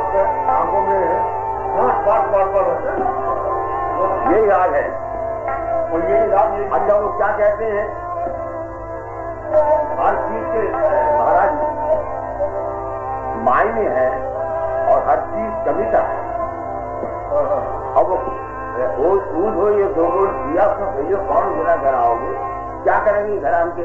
अलग प्रताप के आँखों में है हाँ बार बार बार होता है। यही हाल है। और यही रात अच्छा वो क्या कहते हैं? हर चीज़ के महाराज मायने है और हर चीज़ कविता है। अब वो दूध हो ये दो बोल दिया तो भैया कौन बिना घर आओगे क्या करेंगे घर आम के?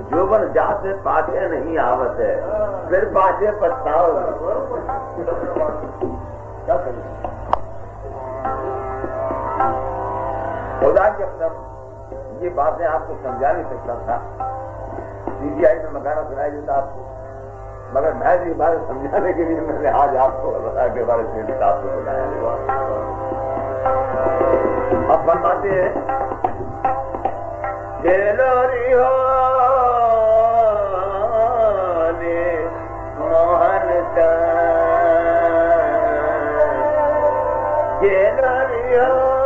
जोबन जाते पाछे नहीं आवत है फिर पाछे करिए खुदा के सब ये बातें आपको समझा नहीं सकता था। सीबीआई में मकाना सुनाई देता आपको। मगर मैं ये बात समझाने के लिए मैंने आज आपको के बारे में आपको को बुलाया अब बताते हैं। खेलोरी हो